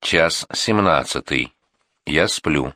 Час семнадцатый. Я сплю.